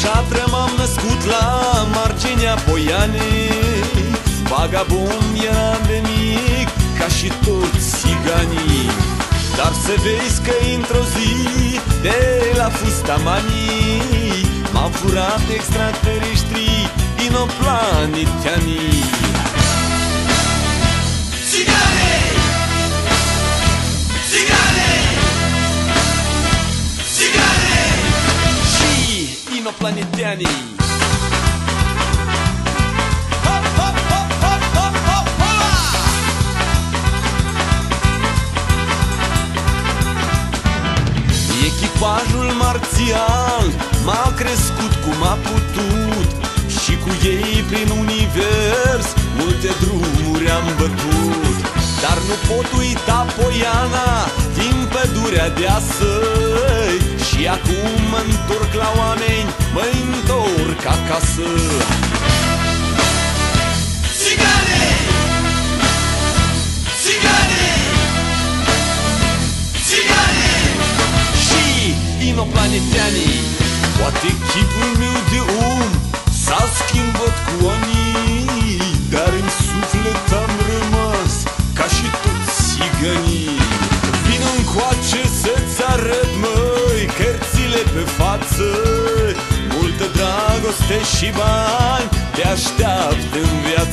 șatră m-am născut la marginea Poianei Vagabond eram de mic, ca și toți țiganii. Dar să vezi că într-o zi, de la fusta manii M-am furat extraterestrii, inoplanetianii inoplanetianii Hop, hop, hop, hop, hop, hop, hola! Echipajul marțial m-a crescut cum a putut Și cu ei prin univers multe drumuri am bătut Dar nu pot uita Poiana din pădurea de asăi Și acum mă întorc la oameni, mă întorc acasă Țigane! Țigane! Țigane! și inoplanetianii Poate chipul meu de om s-a schimbat cu anii Dar în suflet am rămas ca și toți țiganii Vin încoace să-ți arăt, măi, cărțile pe față Multă dragoste și bani te așteaptă în viață